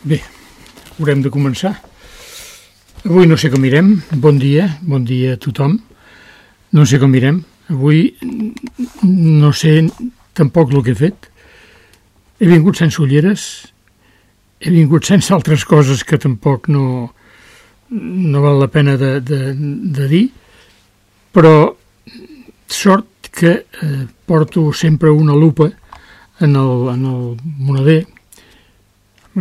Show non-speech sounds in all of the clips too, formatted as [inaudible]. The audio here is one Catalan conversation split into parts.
Bé, haurem de començar. Avui no sé com irem. Bon dia, bon dia a tothom. No sé com irem. Avui no sé tampoc el que he fet. He vingut sense ulleres, he vingut sense altres coses que tampoc no, no val la pena de, de, de dir, però sort que eh, porto sempre una lupa en el, en el moneder,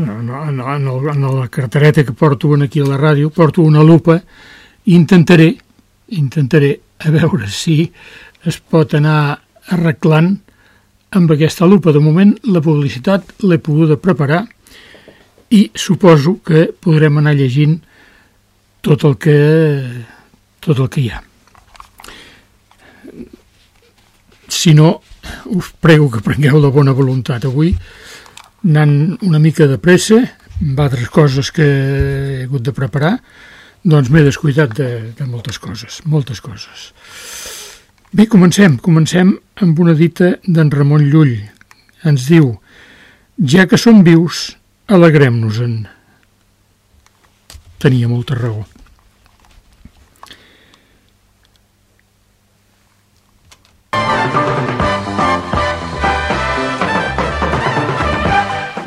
en, en, en, el, en la cartereta que porto aquí a la ràdio, porto una lupa i intentaré, intentaré a veure si es pot anar arreglant amb aquesta lupa. De moment la publicitat l'he poguda preparar i suposo que podrem anar llegint tot el que, tot el que hi ha. Si no, us prego que prengueu la bona voluntat. Avui anant una mica de pressa, amb altres coses que he hagut de preparar, doncs m'he descuidat de, de moltes coses, moltes coses. Bé, comencem. Comencem amb una dita d'en Ramon Llull. Ens diu, ja que som vius, alegrem-nos-en. Tenia molta raó.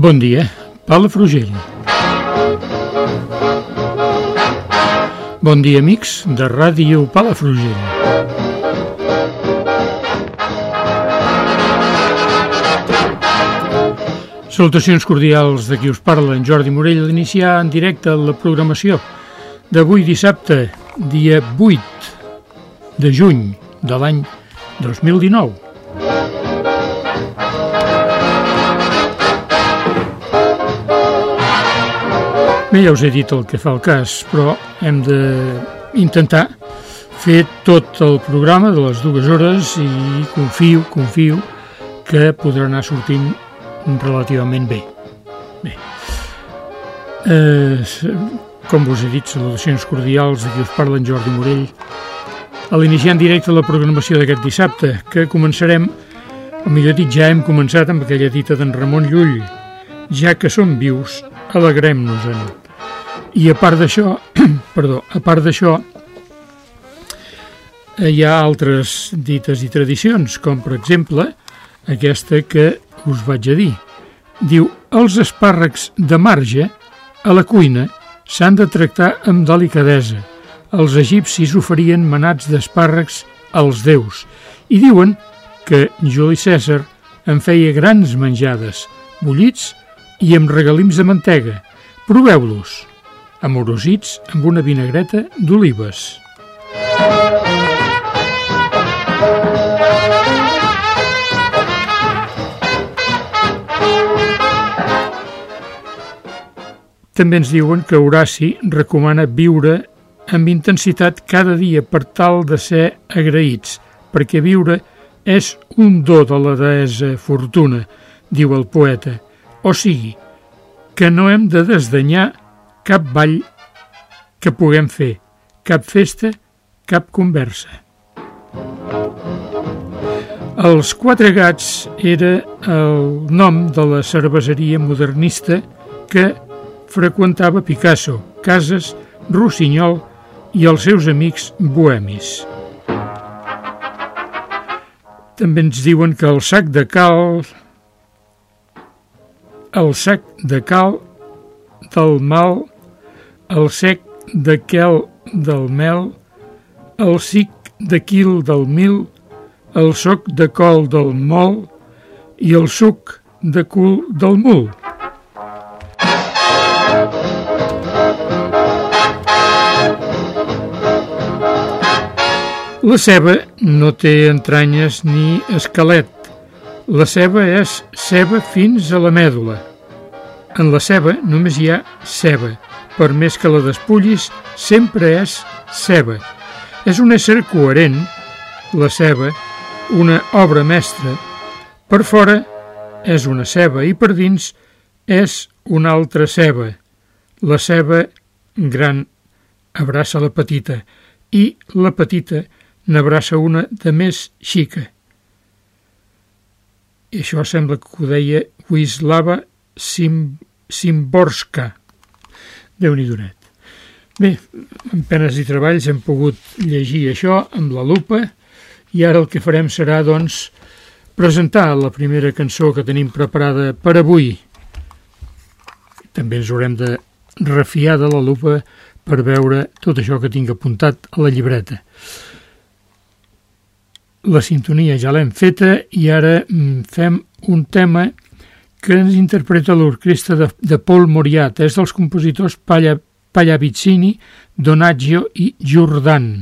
Bon dia, Palafrugell. Bon dia, amics de Ràdio Palafrugell. Salutacions cordials de qui us parla, en Jordi Morell, d'iniciar en directe la programació d'avui dissabte, dia 8 de juny de l'any 2019. Bé, ja us he dit el que fa el cas, però hem d'intentar fer tot el programa de les dues hores i confio, confio que podrà anar sortint relativament bé. Bé. Eh, com us he dit, salutacions cordials qui us parla en Jordi Morell a l'iniciar en directe la programació d'aquest dissabte, que començarem, o millor dit, ja hem començat amb aquella dita d'en Ramon Llull, ja que som vius, alegrem-nos-en. I a part d'això, [clears throat] perdó, a part d'això, eh, hi ha altres dites i tradicions, com per exemple aquesta que us vaig a dir. Diu, els espàrrecs de marge a la cuina s'han de tractar amb delicadesa. Els egipcis oferien manats d'espàrrecs als déus i diuen que Juli Cèsar en feia grans menjades, bullits i amb regalims de mantega. Proveu-los! amorosits amb una vinagreta d'olives. També ens diuen que Horaci recomana viure amb intensitat cada dia per tal de ser agraïts, perquè viure és un do de la deessa Fortuna, diu el poeta, o sigui, que no hem de desdanyar cap ball que puguem fer, cap festa, cap conversa. Els Quatre Gats era el nom de la cerveseria modernista que freqüentava Picasso, Casas, Rossinyol i els seus amics bohemis. També ens diuen que el sac de cal el sac de cal del mal el sec de quel del mel, el cic de quil del mil, el soc de col del mol i el suc de cul del mul. La ceba no té entranyes ni esquelet. La ceba és ceba fins a la mèdula. En la ceba només hi ha ceba. Per més que la despullis, sempre és ceba. És un ésser coherent, la ceba, una obra mestra. Per fora és una ceba i per dins és una altra ceba. La ceba gran abraça la petita i la petita n'abraça una de més xica. I això sembla que ho deia Wislava Sim, Simborska. déu nhi donet. Bé, en penes i treballs hem pogut llegir això amb la lupa i ara el que farem serà, doncs, presentar la primera cançó que tenim preparada per avui. També ens haurem de refiar de la lupa per veure tot això que tinc apuntat a la llibreta. La sintonia ja l'hem feta i ara mm, fem un tema que ens interpreta l'orquestra de, de Paul Moriat. És dels compositors Palla, Pagliavizzini, Donaggio i Jordan.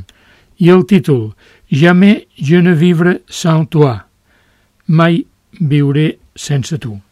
I el títol, Jamais je ne vivre sans toi. Mai viuré sense tu.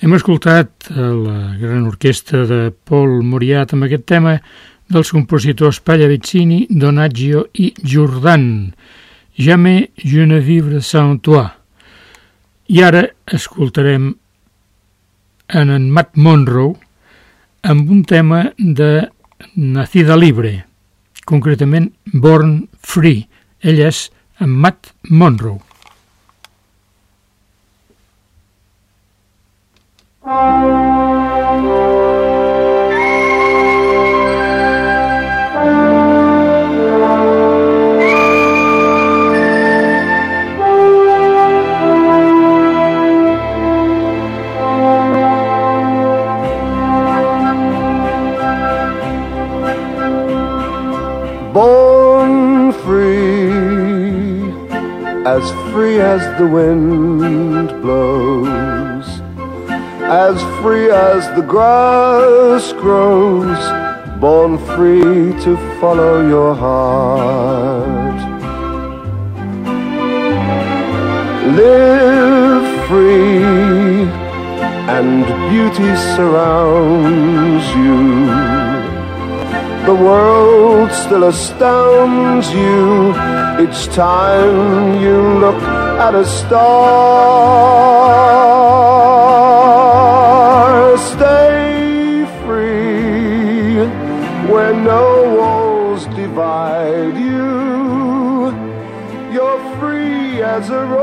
Hem escoltat la gran orquestra de Paul Moriat amb aquest tema dels compositors Pagliavizzini, Donaggio i Jordan. Jamais je ne vivre sans toi. I ara escoltarem en en Matt Monroe amb un tema de Nacida Libre, concretament Born Free. Ell és en Matt Monroe. Born free, as free as the wind blows as free as the grass grows, born free to follow your heart. Live free, and beauty surrounds you. The world still astounds you It's time you look at a star. as a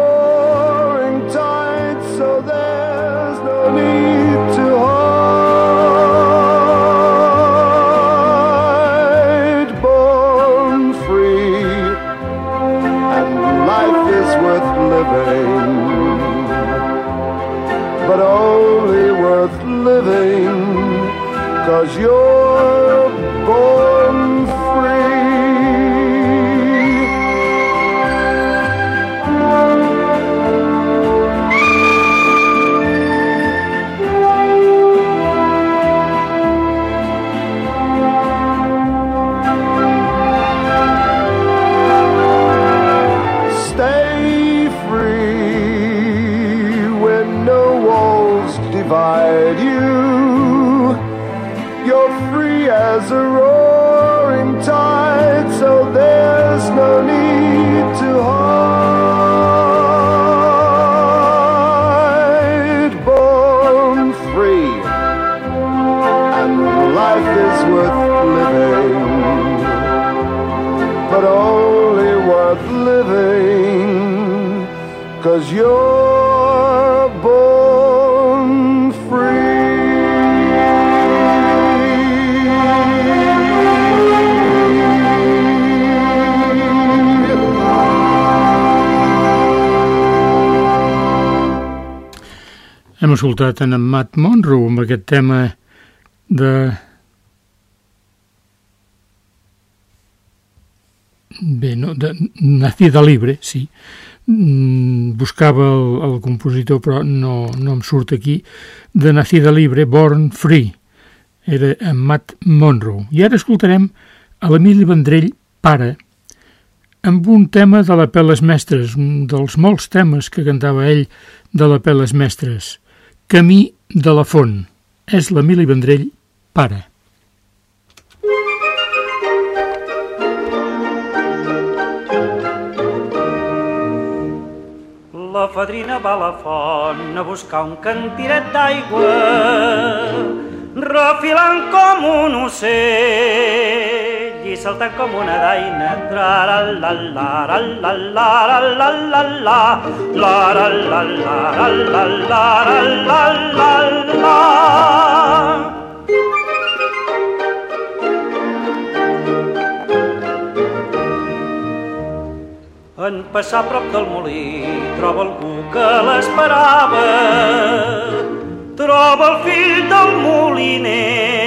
escoltat en, en Matt Monroe amb aquest tema de... Bé, no, de Nacida Libre, sí. Mm, buscava el, el compositor, però no, no em surt aquí. De Nacida Libre, Born Free. Era en Matt Monroe. I ara escoltarem a l'Emili Vendrell, pare, amb un tema de la Peles Mestres, un dels molts temes que cantava ell de la Peles Mestres. Camí de la Font. És l'Emili Vendrell, pare. La fadrina va a la font a buscar un cantiret d'aigua refilant com un ocell i saltant com una daina. Tra la la la la la la la la la la la la la la la la la la la En passar prop del molí troba algú que l'esperava, troba el fill del moliner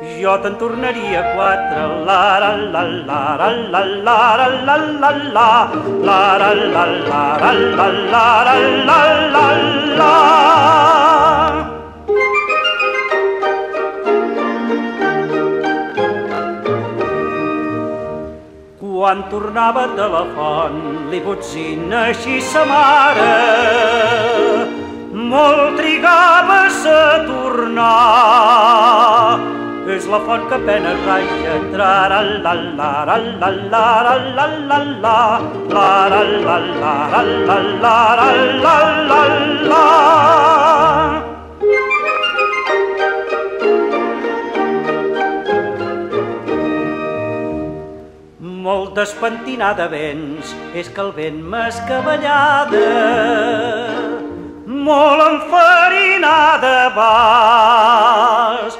jo te'n tornaria quatre. La la la la la la la la la la la la la la la la la la la la Quan tornava de la font, li botzina així sa mare. Molt trigaves a tornar. És la font que apenas raia. Tra la la la la la la la la la la la la la la la la la la la molt molt despentinada vens, és que el vent m'escabellada, molt enfarinada vas.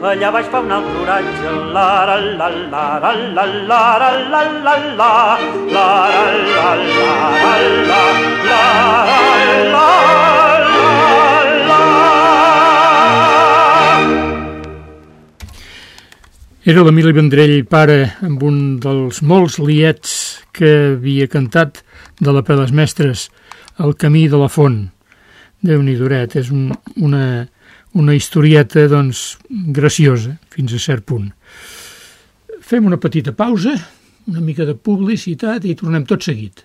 Allà baix fa un altre oratge, la la la la la la la la. La la la la la la la la la. Era l'Emili Vendrell, pare, amb un dels molts liets que havia cantat de la Peles Mestres, El camí de la font. Déu-n'hi duret, és un, una, una historieta, doncs, graciosa, fins a cert punt. Fem una petita pausa, una mica de publicitat i tornem tot seguit.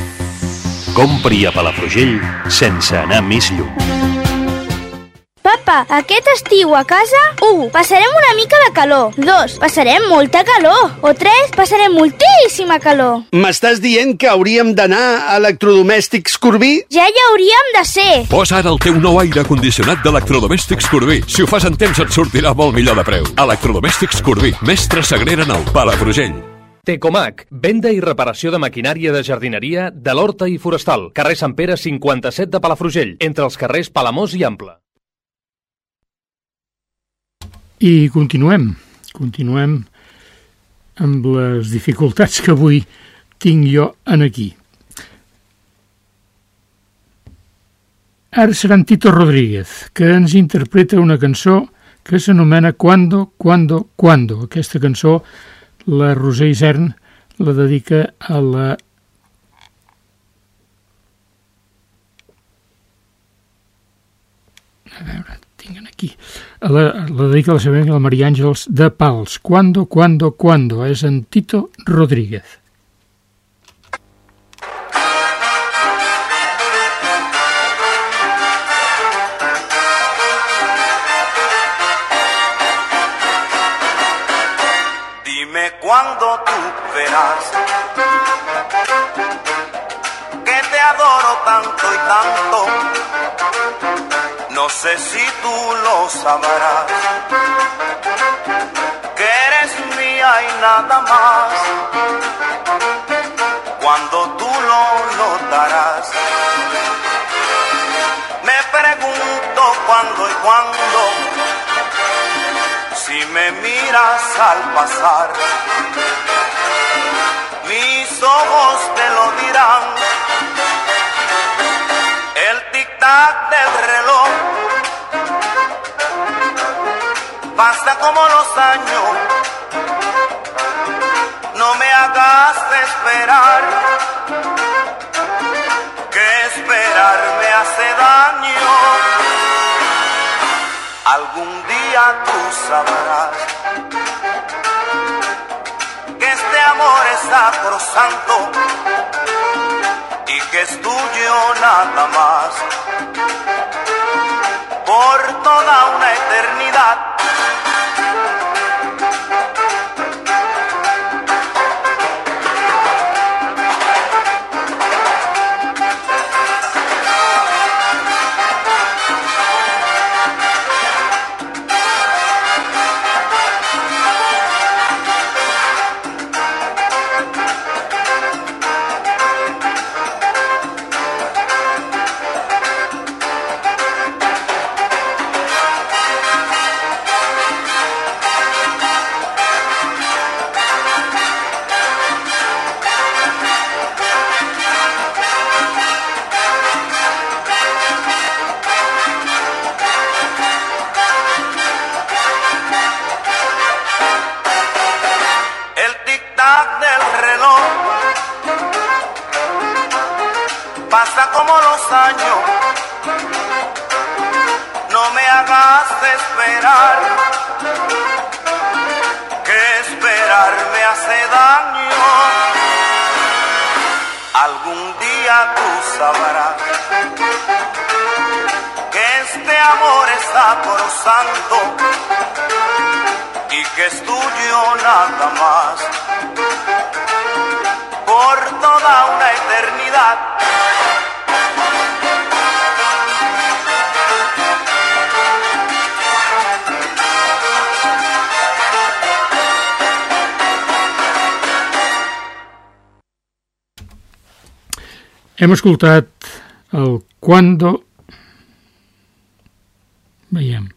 Compri a Palafrugell sense anar més lluny. Papa, aquest estiu a casa 1. Passarem una mica de calor 2. Passarem molta calor O 3. Passarem moltíssima calor M'estàs dient que hauríem d'anar a electrodomèstics Corbí? Ja hi hauríem de ser Posa ara el teu nou aire condicionat d'Electrodomèstics Corbí. Si ho fas en temps et sortirà molt millor de preu. Electrodomèstics Corbí, mestre Sagrera Nou, Palafrugell. Tecomac, venda i reparació de maquinària de jardineria de l'Horta i Forestal, carrer Sant Pere 57 de Palafrugell, entre els carrers Palamós i Ample. I continuem, continuem amb les dificultats que avui tinc jo en aquí. Ara serà Tito Rodríguez, que ens interpreta una cançó que s'anomena Cuando, Cuando, Cuando. Aquesta cançó la Roser Isern la dedica a la a veure, tinguin aquí. La, la dedica a la seva amiga la Maria Àngels de Pals. Cuando, Cuando, Cuando és en Tito Rodríguez Dime cuándo tú verás que te adoro tanto y tanto. No sé si tú lo sabrás, que eres mía y nada más. Al pasar, mis ojos te lo dirán. El tic-tac del reloj pasa como los años. No me hagas esperar, que esperar me hace daño algún día tú sabrás amor es sacrosanto y que es tuyo nada más por toda una eternidad. Hagas esperar, que esperar me hace daño. Algún día tú sabrás que este amor está por santo y que es tuyo nada más por toda una eternidad. Hem escoltat el Cuando... Veiem.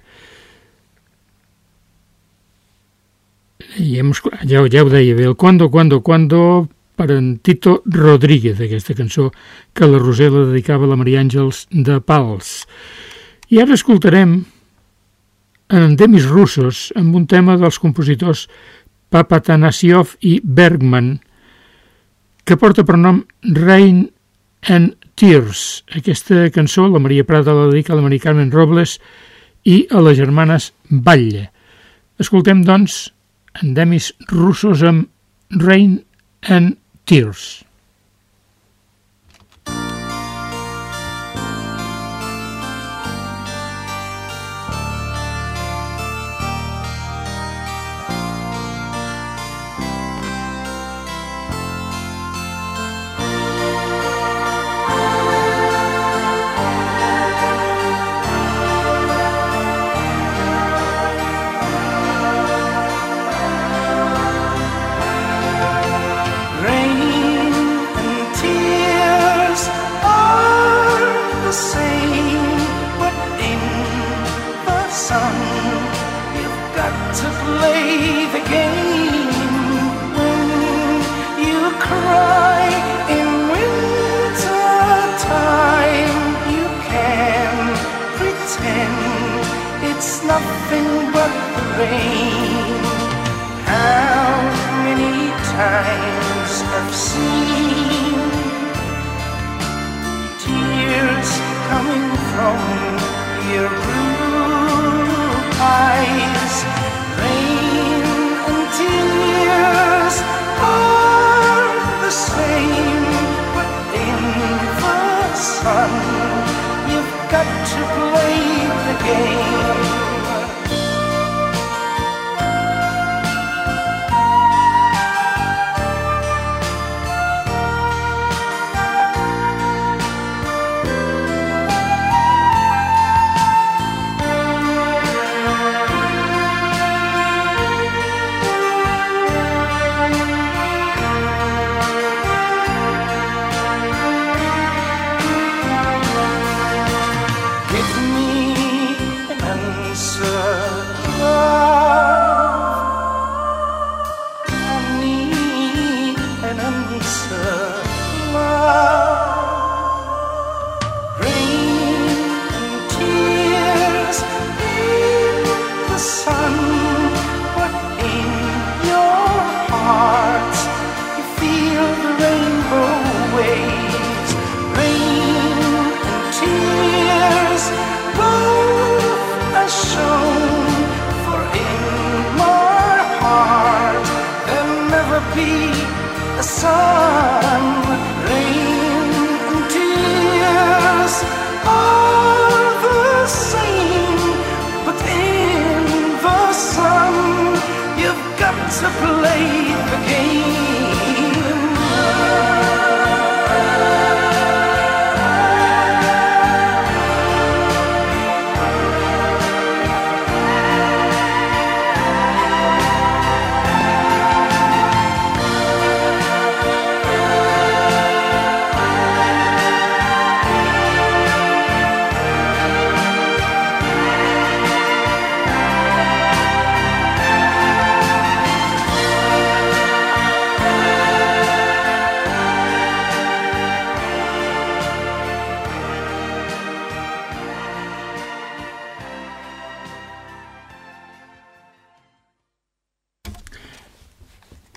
Hem, ja, ja ho deia bé, el Cuando, Cuando, Cuando per en Tito Rodríguez, aquesta cançó que la Roser la dedicava a la Maria Àngels de Pals. I ara escoltarem en Demis Russos amb un tema dels compositors Papatanasiov i Bergman que porta per nom Rain and Tears. Aquesta cançó la Maria Prada la dedica a la Maria Carmen Robles i a les germanes Batlle. Escoltem, doncs, endemis russos amb Rain and Tears.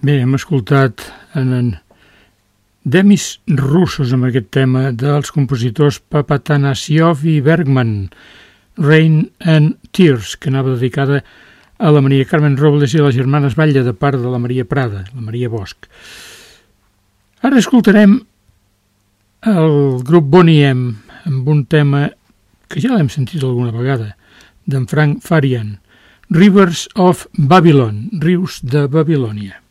Bé, hem escoltat en, en Demis russos amb aquest tema dels compositors Papatanasiov i Bergman, Rain and Tears, que anava dedicada a la Maria Carmen Robles i les germanes Batlle de part de la Maria Prada, la Maria Bosch. Ara escoltarem el grup Bonnie M amb un tema que ja l'hem sentit alguna vegada, d'en Frank Farian, Rivers of Babylon, rius de Babilònia.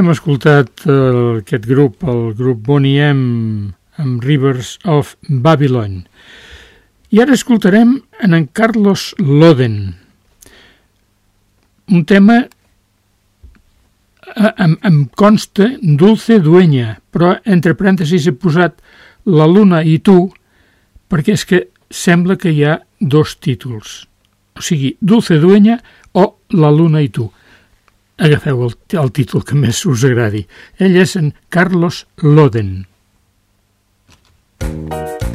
Hem escoltat eh, aquest grup, el grup Bonnie M, amb Rivers of Babylon. I ara escoltarem en en Carlos Loden, un tema eh, em consta Dulce Dueña, però entre parèntesis he posat La Luna i tu, perquè és que sembla que hi ha dos títols. O sigui, Dulce Dueña o La Luna i tu. Agafeu el, el títol que més us agradi. Ell és en Carlos Loden. By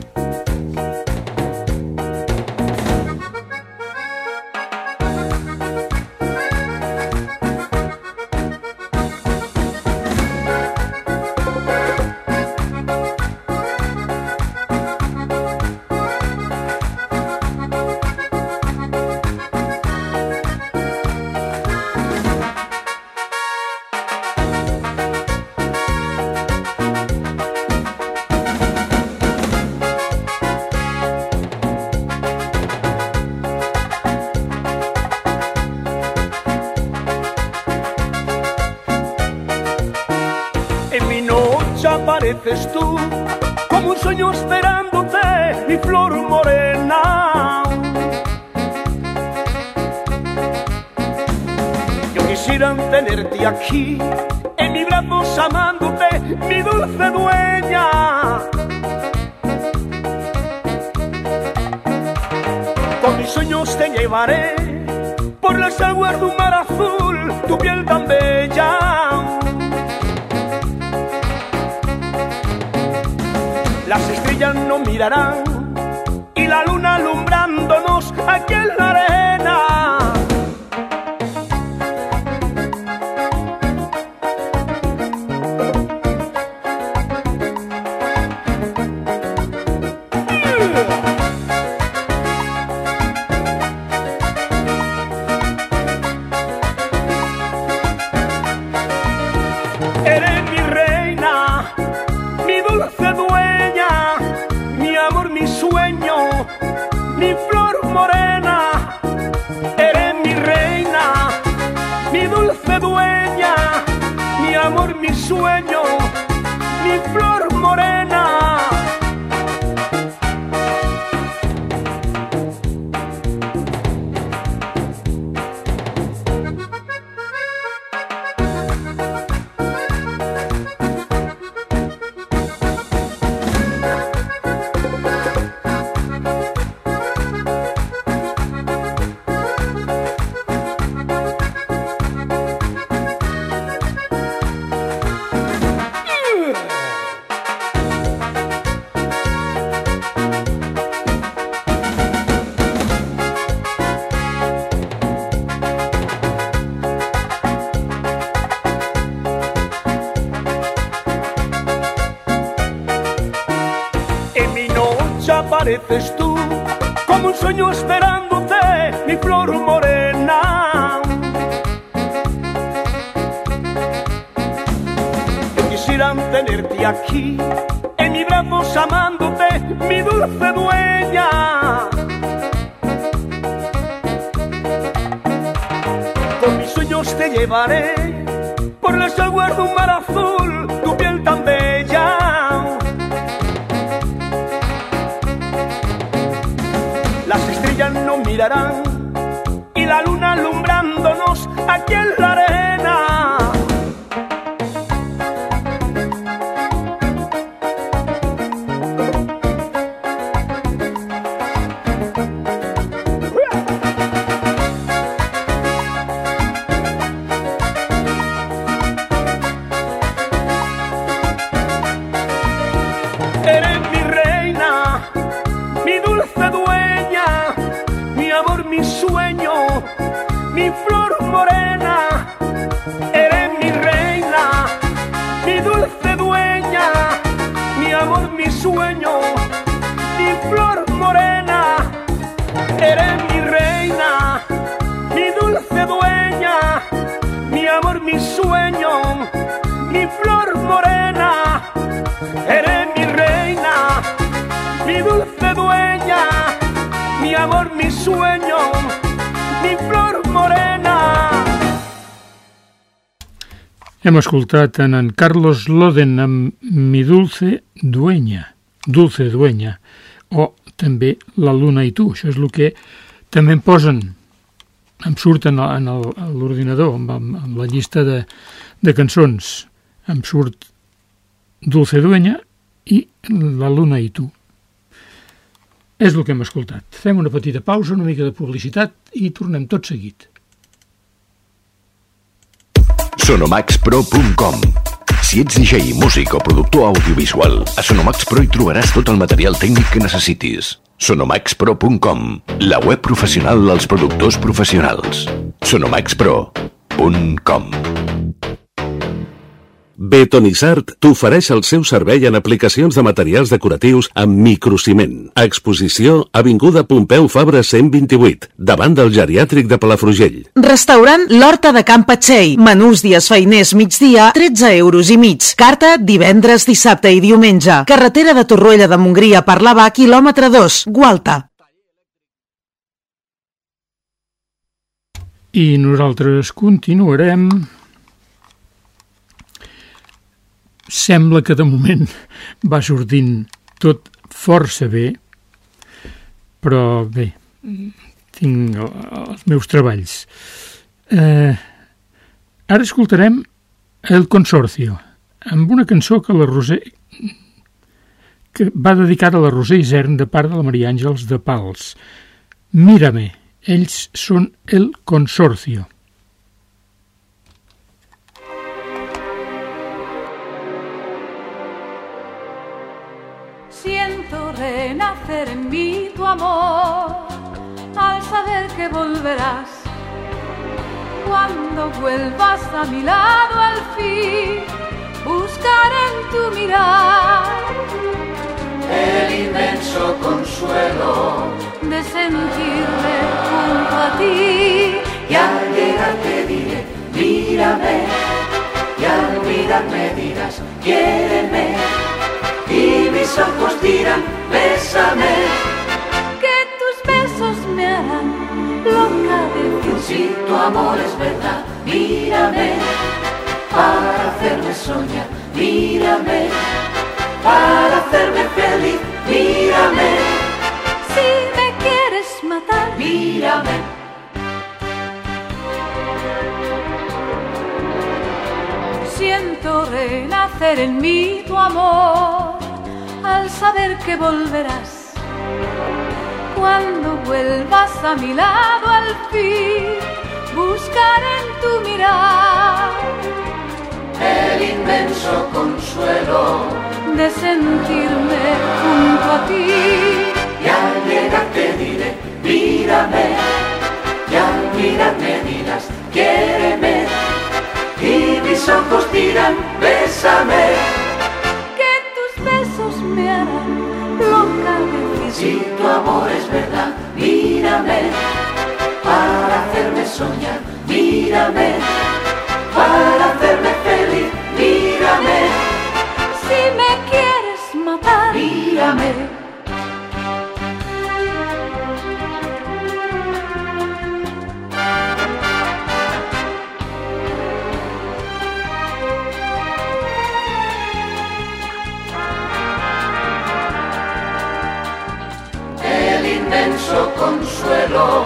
mi fez Hem escoltat en, en Carlos Loden amb Mi dulce dueña, dulce dueña, o també La luna i tu. Això és el que també em posen, em surt en, l'ordinador, amb, amb, amb la llista de, de cançons. Em surt Dulce dueña i La luna i tu. És el que hem escoltat. Fem una petita pausa, una mica de publicitat i tornem tot seguit. Sonomaxpro.com Si ets DJ, músic o productor audiovisual, a Sonomax Pro hi trobaràs tot el material tècnic que necessitis. Sonomaxpro.com La web professional dels productors professionals. Sonomaxpro.com Betonisart t'ofereix el seu servei en aplicacions de materials decoratius amb microciment. Exposició Avinguda Pompeu Fabra 128, davant del geriàtric de Palafrugell. Restaurant L'Horta de Can Patxell. Menús dies feiners migdia, 13 euros i mig. Carta divendres, dissabte i diumenge. Carretera de Torroella de Montgrí a Parlavà, quilòmetre 2, Gualta. I nosaltres continuarem sembla que de moment [laughs] va sortint tot força bé, però bé, tinc el- els meus treballs. Eh, ara escoltarem El Consorcio, amb una cançó que la Roser que va dedicada a la Roser Isern de part de la Maria Àngels de Pals. Mírame, ells són El Consorcio. Renacer en mí tu amor al saber que volverás. Cuando vuelvas a mi lado al fin, buscaré en tu mirar el inmenso consuelo de sentirme junto a ti. y al llegar te diré, mírame, y al mirarme dirás, quiéreme, y mis ojos dirán, bésame, Que tus besos me harán loca de si tu amor es verdad, mírame, para hacerme soñar, mírame, para hacerme feliz, mírame, Si me quieres matar, mírame. Siento renacer en mí tu amor al saber que volverás. Cuando vuelvas a mi lado al fin, buscaré en tu mirar el inmenso consuelo de sentirme junto a ti. y al llegar te diré, mírame, y al mirarme dirás, quiéreme, y mis ojos dirán, bésame, loca de si tu amor es verdad, mírame, para hacerme soñar, mírame, para hacerme feliz, mírame, Si me quieres matar, mírame. Consuelo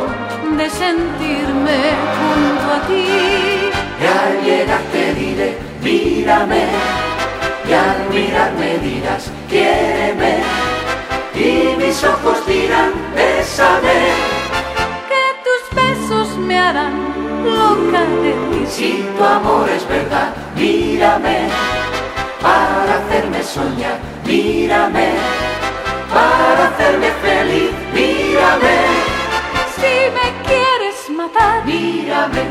de sentirme junto a ti. Y al llegar te diré, mírame, y al mirarme dirás, quiéreme, y mis ojos dirán, bésame, Que tus besos me harán loca de ti. si tu amor es verdad, mírame, para hacerme soñar, mírame, para hacerme feliz, mírame, Si me quieres matar, mírame.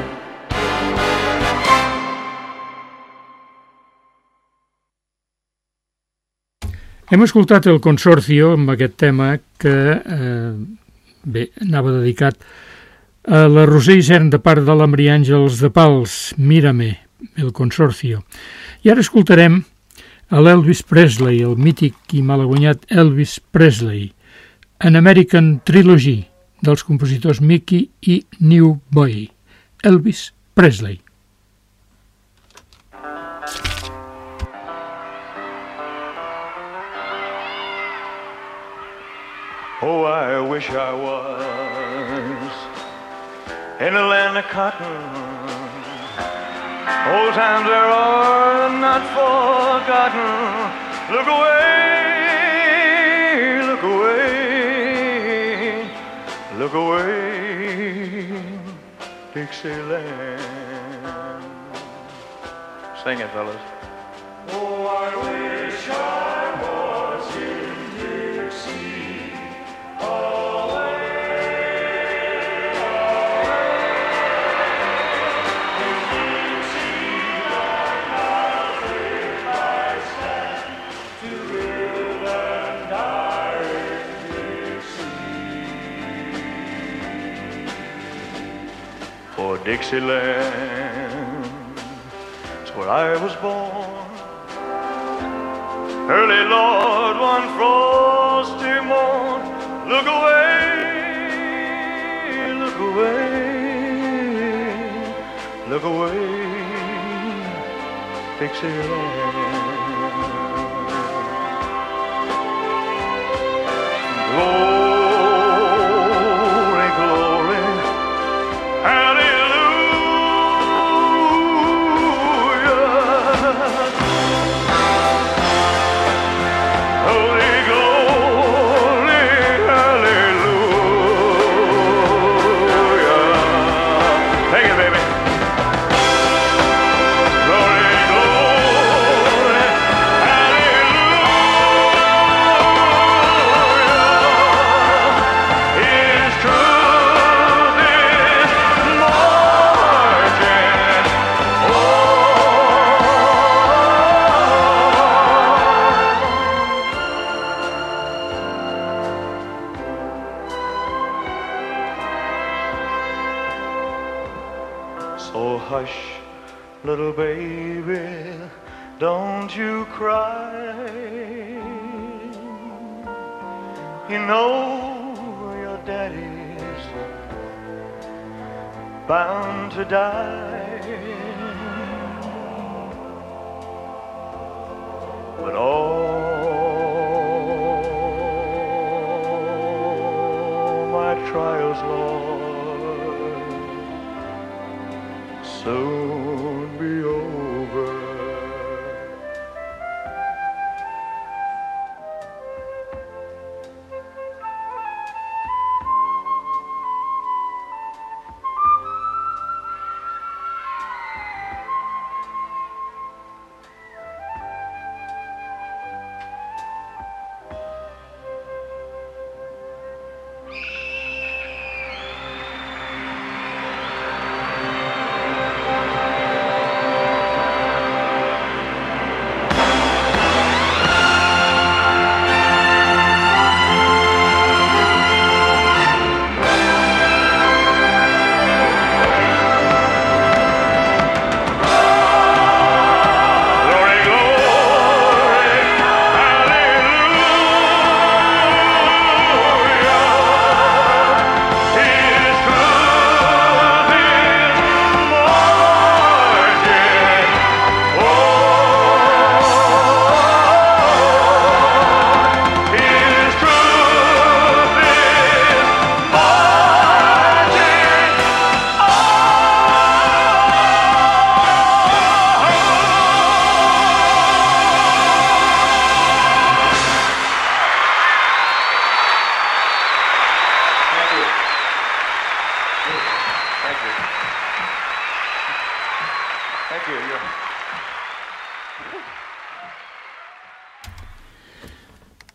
Hem escoltat el Consorcio amb aquest tema que eh, bé, anava dedicat a la Roser Isern de part de la Maria Àngels de Pals, Mírame, el Consorcio. I ara escoltarem a l'Elvis Presley, el mític i malaguanyat Elvis Presley, An American Trilogy, dels compositors Mickey i New Boy. Elvis Presley. Oh, I wish I was in a land of cotton. Old times there are not forgotten. Look away, look away, Dixieland. Sing it, fellas. Oh, I wish I Dixieland is where I was born. Early, Lord, one frosty morn. Look away, look away, look away, Dixieland. Glory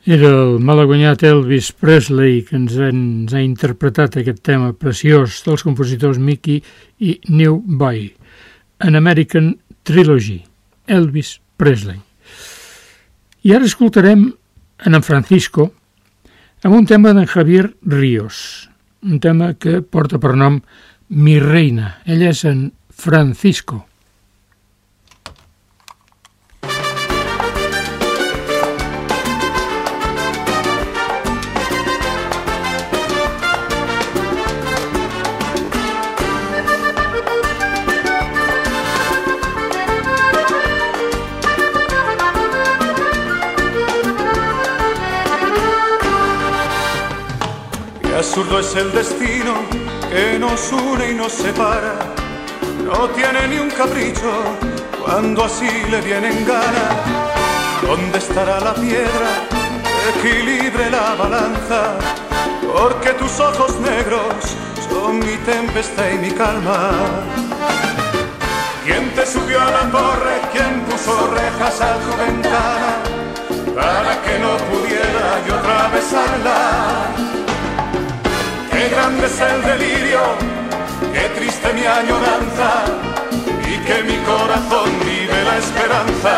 Era el malaguanyat Elvis Presley que ens, ens ha interpretat aquest tema preciós dels compositors Mickey i New Boy, An American Trilogy, Elvis Presley. I ara escoltarem en Francisco amb un tema d'en Javier Ríos, un tema que porta per nom Mi Reina. Ell és en Francisco. El destino que nos une y nos separa. No tiene ni un capricho cuando así le vienen ganas. ¿Dónde estará la piedra equilibre la balanza? Porque tus ojos negros son mi tempestad y mi calma. ¿Quién te subió a la torre? ¿Quién puso rejas a tu ventana? Para que no pudiera yo atravesarla. Qué grande es el delirio, qué triste mi añoranza y que mi corazón vive la esperanza.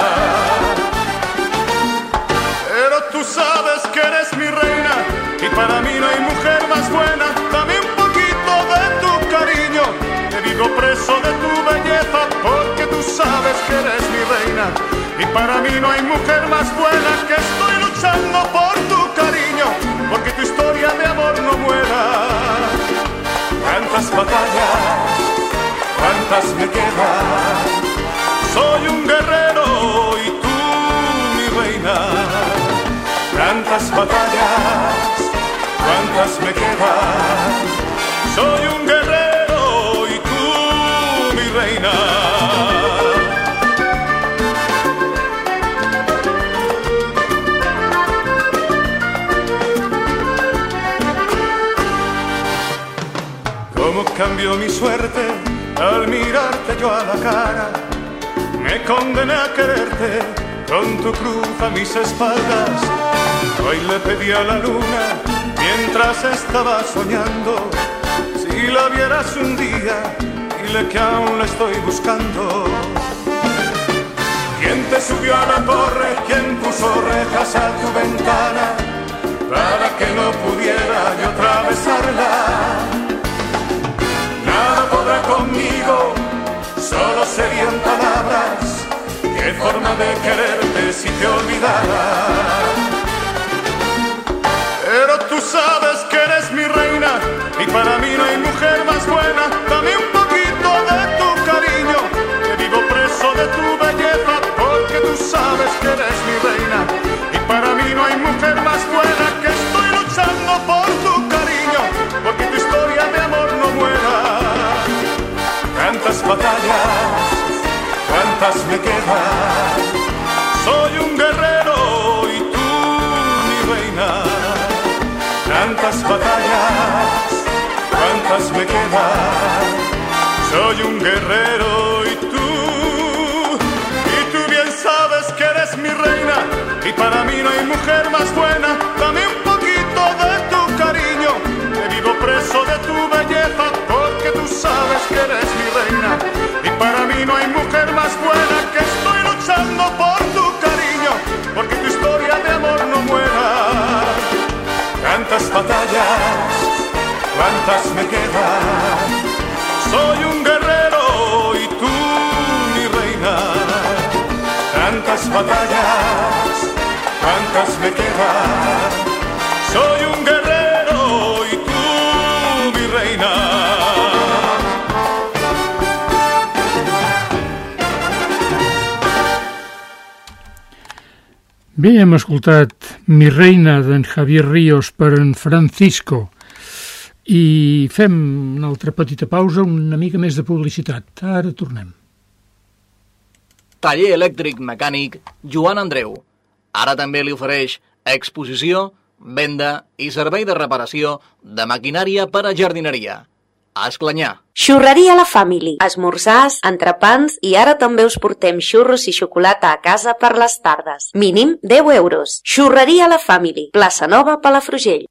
Pero tú sabes que eres mi reina y para mí no hay mujer más buena. Dame un poquito de tu cariño, te vivo preso de tu belleza porque tú sabes que eres mi reina y para mí no hay mujer más buena que estoy luchando por tu cariño porque tu historia de amor no muera. Cuántas batallas, cuántas me quedan. Soy un guerrero y tú mi reina. Tantas batallas, ¿Cuántas me quedan? Soy un guerrero y tú mi reina. Cambió mi suerte al mirarte yo a la cara? Me condené a quererte con tu cruz a mis espaldas. Hoy le pedí a la luna mientras estaba soñando. Si la vieras un día, dile que aún la estoy buscando. ¿Quién te subió a la torre? ¿Quién puso rejas a tu ventana? Para que no pudiera yo atravesarla. Nada podrá conmigo, solo serían palabras. Qué forma de quererte si te olvidara. Pero tú sabes que eres mi reina y para mí no hay mujer más buena. Dame un poquito de tu cariño, que vivo preso de tu belleza, porque tú sabes que eres mi reina batallas, cuántas me quedan. Soy un guerrero y tú mi reina tantas batallas, cuántas me quedan. Soy un guerrero y tú, y tú bien sabes que eres mi reina, y para mí no hay mujer más buena. Dame un poquito de tu cariño, que vivo preso de tu belleza, sabes que eres mi reina, y para mí no hay mujer más buena, que estoy luchando por tu cariño, porque tu historia de amor no muera tantas batallas, cuántas me quedan. Soy un guerrero y tú mi reina. Tantas batallas, cuántas me quedan. Soy un guerrero Bé, hem escoltat Mi reina d'en Javier Ríos per en Francisco i fem una altra petita pausa, una mica més de publicitat. Ara tornem. Taller elèctric mecànic Joan Andreu. Ara també li ofereix exposició, venda i servei de reparació de maquinària per a jardineria. A Esclanyà. Xurreria La Family. Esmorzars, entrepans i ara també us portem xurros i xocolata a casa per les tardes. Mínim 10 euros. Xurreria La Family. Plaça Nova, Palafrugell.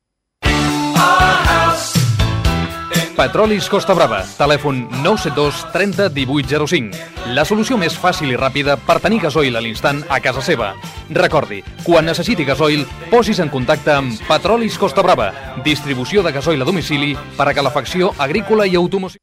Petrolis Costa Brava. Telèfon 972 30 18 05. La solució més fàcil i ràpida per tenir gasoil a l'instant a casa seva. Recordi, quan necessiti gasoil, posis en contacte amb Petrolis Costa Brava. Distribució de gasoil a domicili per a calefacció agrícola i automoció.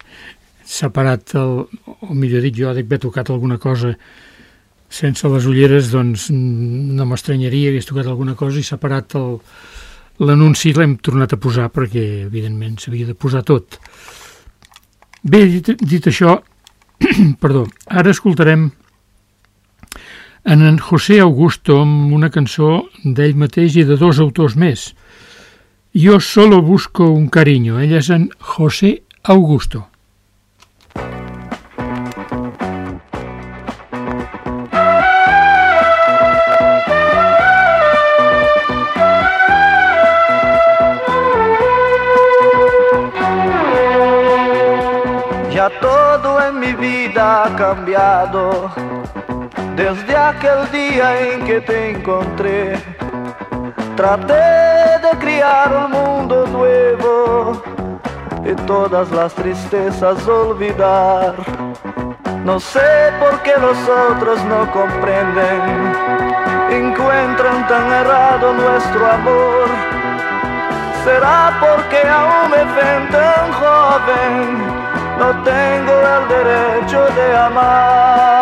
s'ha parat, el, o millor dit, jo dic, haver tocat alguna cosa sense les ulleres, doncs no m'estranyaria, hagués tocat alguna cosa i s'ha parat el, l'anunci, l'hem tornat a posar perquè, evidentment, s'havia de posar tot. Bé, dit, dit això, [clears throat] perdó, ara escoltarem en en José Augusto amb una cançó d'ell mateix i de dos autors més. Yo solo busco un cariño. Ella es en José Augusto. Todo en mi vida ha cambiado desde aquel día en que te encontré. Traté de criar un mundo nuevo y todas las tristezas olvidar. No sé por qué los otros no comprenden, encuentran tan errado nuestro amor. Será porque aún me ven tan joven, no tengo el derecho de amar.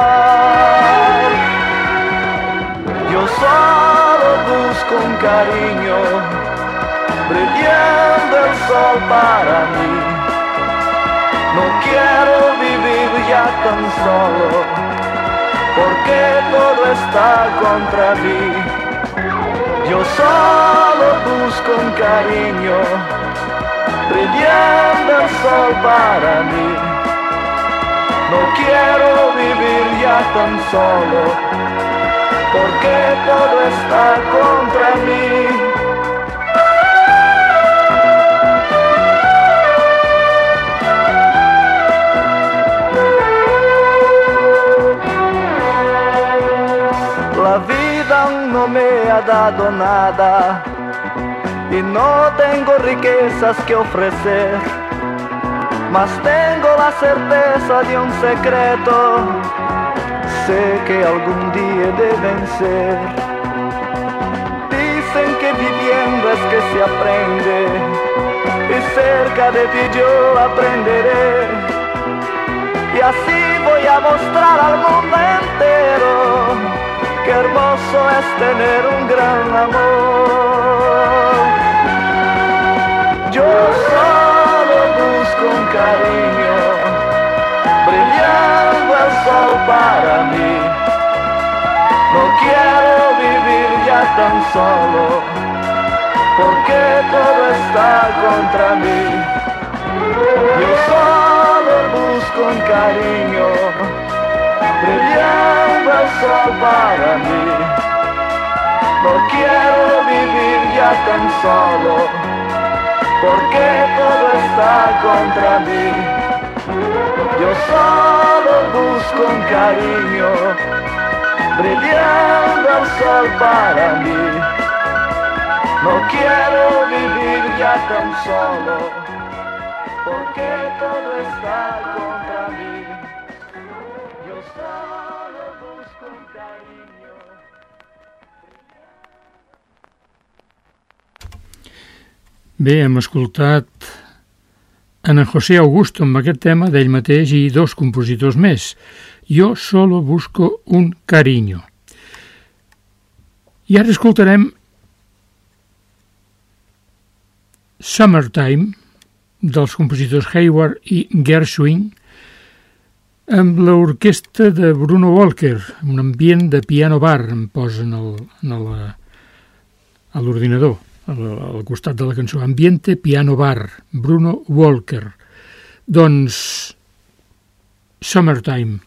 Yo solo busco un cariño, brillando el sol para mí. No quiero vivir ya tan solo, porque todo está contra mí. Yo solo busco un cariño, el sol para mí. No quiero vivir ya tan solo, porque todo está contra mí. La vida no me ha dado nada y no tengo riquezas que ofrecer, mas tengo la certeza de un secreto, sé que algún día deben ser. Dicen que viviendo es que se aprende y cerca de ti yo aprenderé y así voy a mostrar al mundo entero qué hermoso es tener un gran amor. Un cariño, brillando el sol para mí. No quiero vivir ya tan solo, porque todo está contra mí. Yo solo busco un cariño, brillando el sol para mí. No quiero vivir ya tan solo, porque todo está contra mí. Yo solo busco un cariño, brillando el sol para mí. No quiero vivir ya tan solo, Bé, hem escoltat Ana José Augusto amb aquest tema d'ell mateix i dos compositors més. Jo solo busco un cariño. I ara escoltarem Summertime dels compositors Hayward i Gershwin amb l'orquestra de Bruno Walker, un ambient de piano bar em posen en a l'ordinador, al, costat de la cançó. Ambiente piano bar, Bruno Walker. Doncs, Summertime.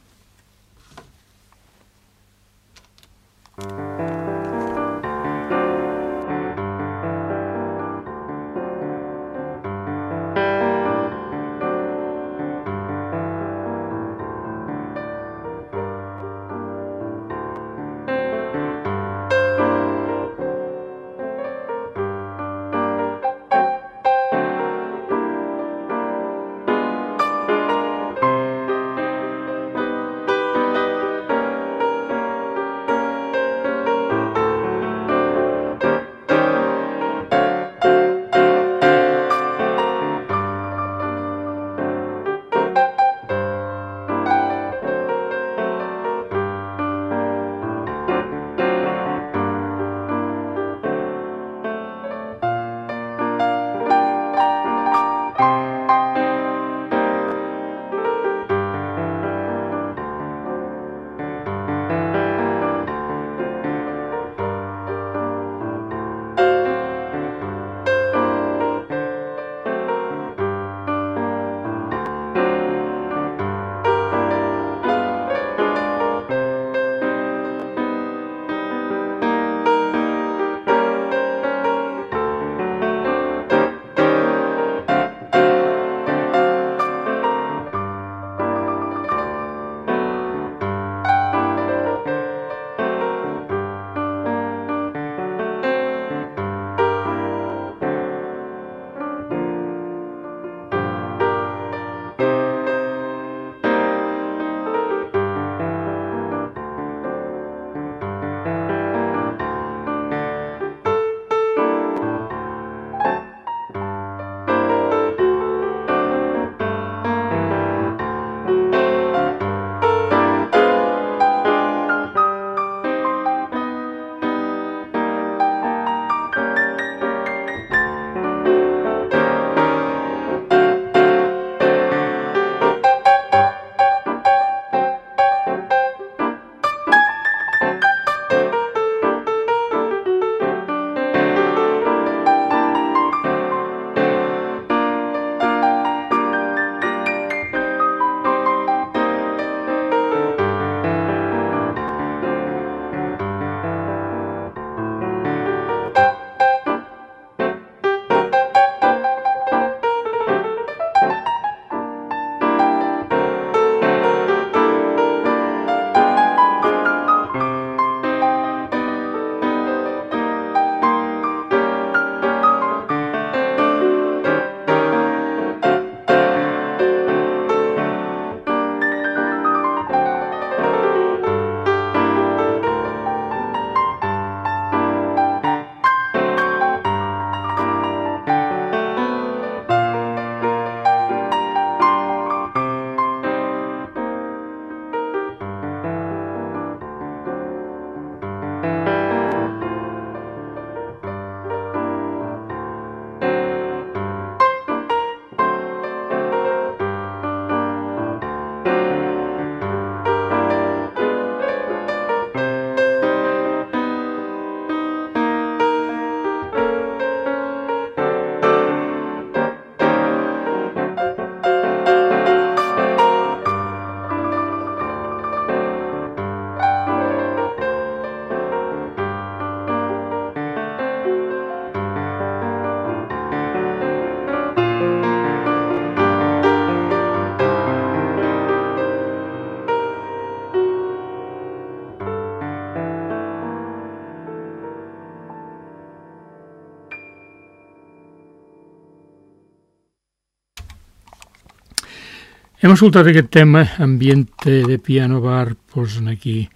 Hem escoltat aquest tema, Ambiente de Piano Bar, posen aquí,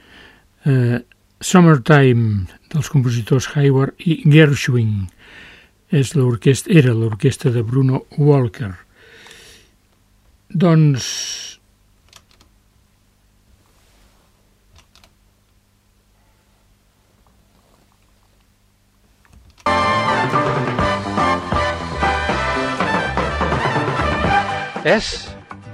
eh, Summertime, dels compositors Hayward i Gershwin. És l'orquestra, era l'orquestra de Bruno Walker. Doncs És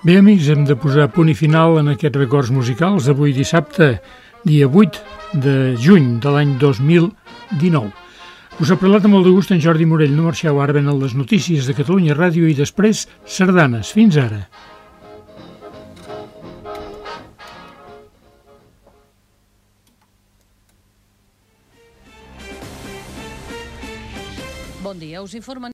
Bé, amics, hem de posar punt i final en aquests records musicals d'avui dissabte, dia 8 de juny de l'any 2019. Us ha parlat amb molt de gust en Jordi Morell. No marxeu ara a les notícies de Catalunya Ràdio i després sardanes. Fins ara. Bon dia, us informen